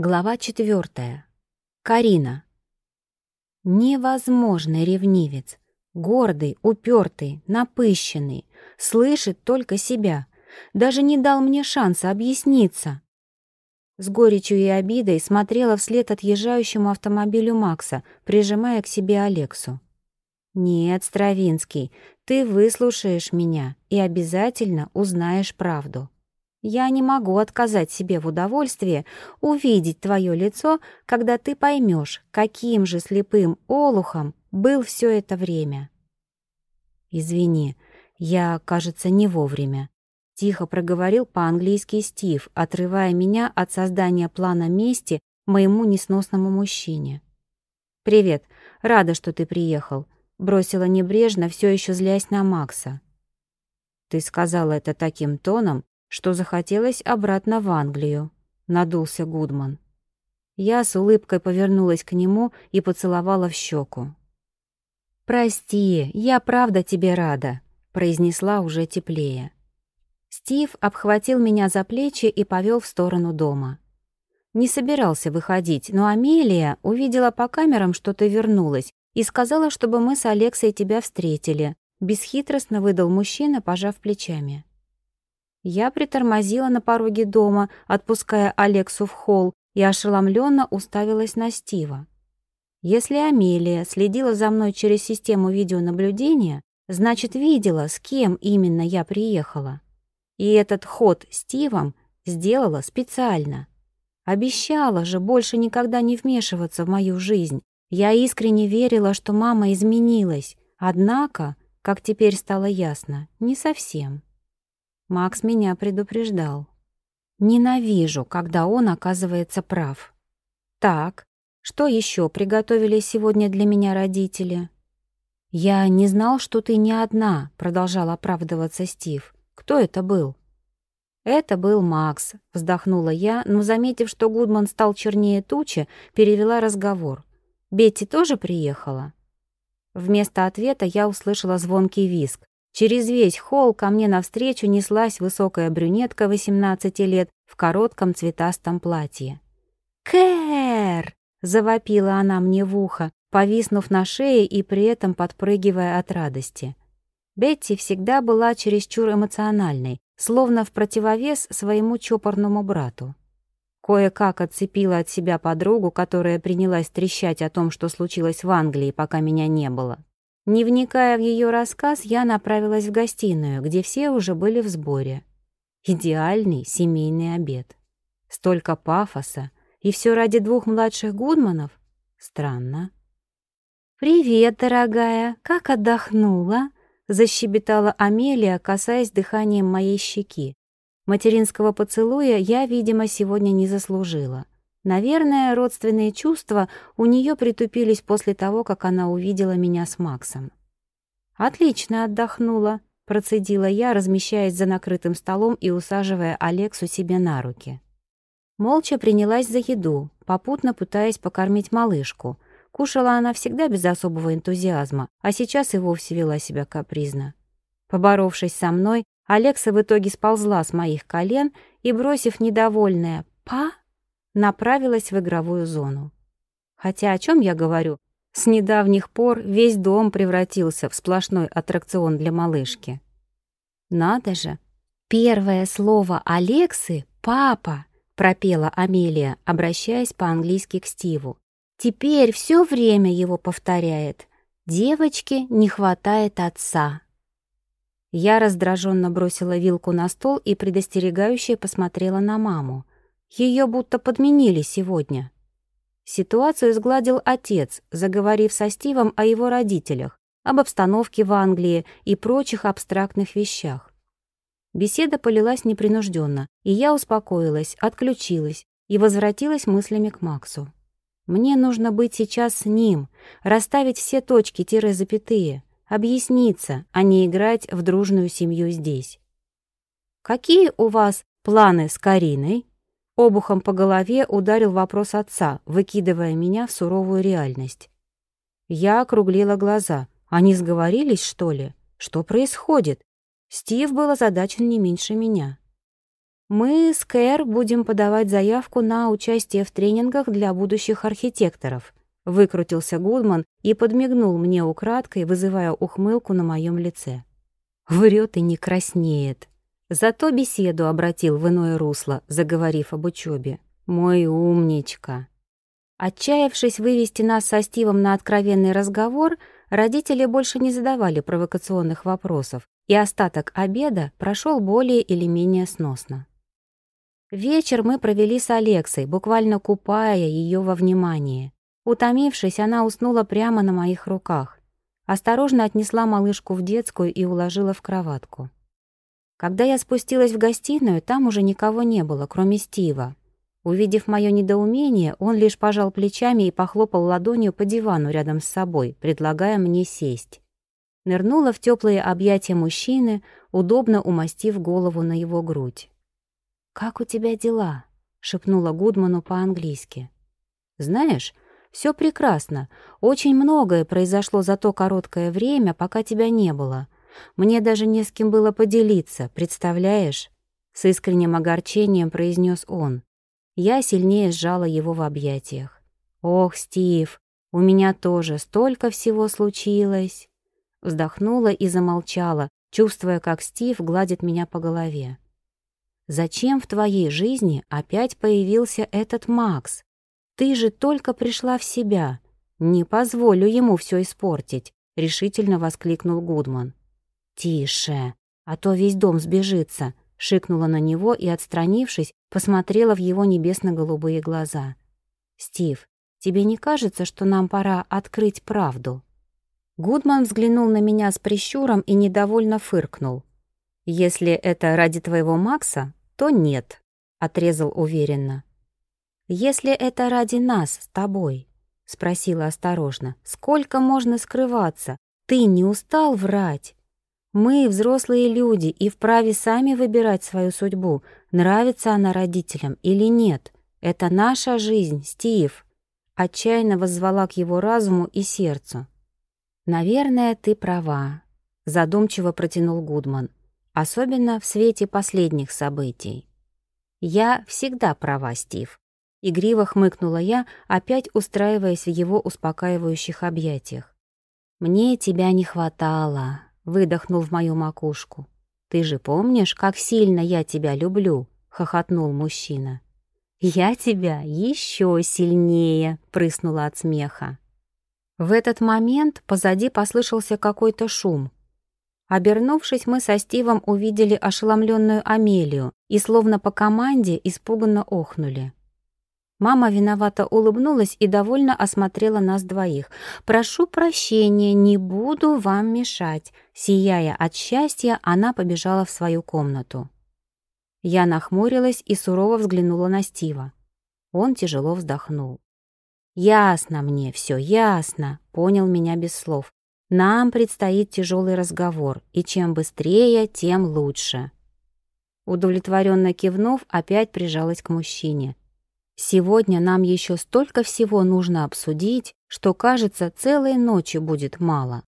Глава четвертая. Карина. Невозможный ревнивец. Гордый, упертый, напыщенный. Слышит только себя. Даже не дал мне шанса объясниться. С горечью и обидой смотрела вслед отъезжающему автомобилю Макса, прижимая к себе Алексу. «Нет, Стравинский, ты выслушаешь меня и обязательно узнаешь правду». Я не могу отказать себе в удовольствии увидеть твое лицо, когда ты поймешь, каким же слепым олухом был все это время. Извини, я, кажется, не вовремя. Тихо проговорил по-английски Стив, отрывая меня от создания плана мести моему несносному мужчине. «Привет, рада, что ты приехал», — бросила небрежно, все еще злясь на Макса. «Ты сказала это таким тоном, что захотелось обратно в Англию», — надулся Гудман. Я с улыбкой повернулась к нему и поцеловала в щеку. «Прости, я правда тебе рада», — произнесла уже теплее. Стив обхватил меня за плечи и повел в сторону дома. Не собирался выходить, но Амелия увидела по камерам, что ты вернулась, и сказала, чтобы мы с Алексой тебя встретили. Бесхитростно выдал мужчина, пожав плечами. Я притормозила на пороге дома, отпуская Алексу в холл, и ошеломленно уставилась на Стива. Если Амелия следила за мной через систему видеонаблюдения, значит, видела, с кем именно я приехала. И этот ход Стивом сделала специально. Обещала же больше никогда не вмешиваться в мою жизнь. Я искренне верила, что мама изменилась, однако, как теперь стало ясно, не совсем. Макс меня предупреждал. Ненавижу, когда он оказывается прав. Так, что еще приготовили сегодня для меня родители? Я не знал, что ты не одна, продолжал оправдываться Стив. Кто это был? Это был Макс, вздохнула я, но, заметив, что Гудман стал чернее тучи, перевела разговор. Бетти тоже приехала? Вместо ответа я услышала звонкий визг. Через весь холл ко мне навстречу неслась высокая брюнетка 18 лет в коротком цветастом платье. «Кэр!» — завопила она мне в ухо, повиснув на шее и при этом подпрыгивая от радости. Бетти всегда была чересчур эмоциональной, словно в противовес своему чопорному брату. Кое-как отцепила от себя подругу, которая принялась трещать о том, что случилось в Англии, пока меня не было. Не вникая в ее рассказ, я направилась в гостиную, где все уже были в сборе. Идеальный семейный обед. Столько пафоса, и все ради двух младших Гудманов? Странно. «Привет, дорогая, как отдохнула?» — защебетала Амелия, касаясь дыханием моей щеки. Материнского поцелуя я, видимо, сегодня не заслужила. Наверное, родственные чувства у нее притупились после того, как она увидела меня с Максом. «Отлично отдохнула», — процедила я, размещаясь за накрытым столом и усаживая Алексу себе на руки. Молча принялась за еду, попутно пытаясь покормить малышку. Кушала она всегда без особого энтузиазма, а сейчас и вовсе вела себя капризно. Поборовшись со мной, Алекса в итоге сползла с моих колен и, бросив недовольное «па», направилась в игровую зону. Хотя о чем я говорю? С недавних пор весь дом превратился в сплошной аттракцион для малышки. Надо же! Первое слово Алексы — «папа», — пропела Амелия, обращаясь по-английски к Стиву. Теперь все время его повторяет. Девочке не хватает отца. Я раздраженно бросила вилку на стол и предостерегающе посмотрела на маму. Ее будто подменили сегодня. Ситуацию сгладил отец, заговорив со Стивом о его родителях, об обстановке в Англии и прочих абстрактных вещах. Беседа полилась непринужденно, и я успокоилась, отключилась и возвратилась мыслями к Максу. Мне нужно быть сейчас с ним, расставить все точки-запятые, объясниться, а не играть в дружную семью здесь. «Какие у вас планы с Кариной?» Обухом по голове ударил вопрос отца, выкидывая меня в суровую реальность. Я округлила глаза. Они сговорились, что ли? Что происходит? Стив был озадачен не меньше меня. Мы с Кэр будем подавать заявку на участие в тренингах для будущих архитекторов. Выкрутился Гудман и подмигнул мне украдкой, вызывая ухмылку на моем лице. Врет и не краснеет. Зато беседу обратил в иное русло, заговорив об учебе. Мой умничка. Отчаявшись вывести нас со Стивом на откровенный разговор, родители больше не задавали провокационных вопросов, и остаток обеда прошел более или менее сносно. Вечер мы провели с Алексой, буквально купая ее во внимание. Утомившись, она уснула прямо на моих руках. Осторожно отнесла малышку в детскую и уложила в кроватку. Когда я спустилась в гостиную, там уже никого не было, кроме Стива. Увидев мое недоумение, он лишь пожал плечами и похлопал ладонью по дивану рядом с собой, предлагая мне сесть. Нырнула в теплые объятия мужчины, удобно умастив голову на его грудь. «Как у тебя дела?» — шепнула Гудману по-английски. «Знаешь, все прекрасно. Очень многое произошло за то короткое время, пока тебя не было. Мне даже не с кем было поделиться, представляешь?» С искренним огорчением произнес он. Я сильнее сжала его в объятиях. «Ох, Стив, у меня тоже столько всего случилось!» Вздохнула и замолчала, чувствуя, как Стив гладит меня по голове. «Зачем в твоей жизни опять появился этот Макс? Ты же только пришла в себя. Не позволю ему все испортить», — решительно воскликнул Гудман. «Тише, а то весь дом сбежится», — шикнула на него и, отстранившись, посмотрела в его небесно-голубые глаза. «Стив, тебе не кажется, что нам пора открыть правду?» Гудман взглянул на меня с прищуром и недовольно фыркнул. «Если это ради твоего Макса, то нет», — отрезал уверенно. «Если это ради нас с тобой», — спросила осторожно, — «сколько можно скрываться? Ты не устал врать? Мы взрослые люди и вправе сами выбирать свою судьбу, нравится она родителям или нет. Это наша жизнь, Стив». Отчаянно воззвала к его разуму и сердцу. «Наверное, ты права», — задумчиво протянул Гудман, особенно в свете последних событий. «Я всегда права, Стив», Игриво хмыкнула я, опять устраиваясь в его успокаивающих объятиях. «Мне тебя не хватало», — выдохнул в мою макушку. «Ты же помнишь, как сильно я тебя люблю?» — хохотнул мужчина. «Я тебя еще сильнее!» — прыснула от смеха. В этот момент позади послышался какой-то шум. Обернувшись, мы со Стивом увидели ошеломленную Амелию и, словно по команде, испуганно охнули. Мама виновато улыбнулась и довольно осмотрела нас двоих. «Прошу прощения, не буду вам мешать». Сияя от счастья, она побежала в свою комнату. Я нахмурилась и сурово взглянула на Стива. Он тяжело вздохнул. «Ясно мне, все ясно», — понял меня без слов. «Нам предстоит тяжелый разговор, и чем быстрее, тем лучше». Удовлетворенно кивнув, опять прижалась к мужчине. Сегодня нам еще столько всего нужно обсудить, что, кажется, целой ночи будет мало.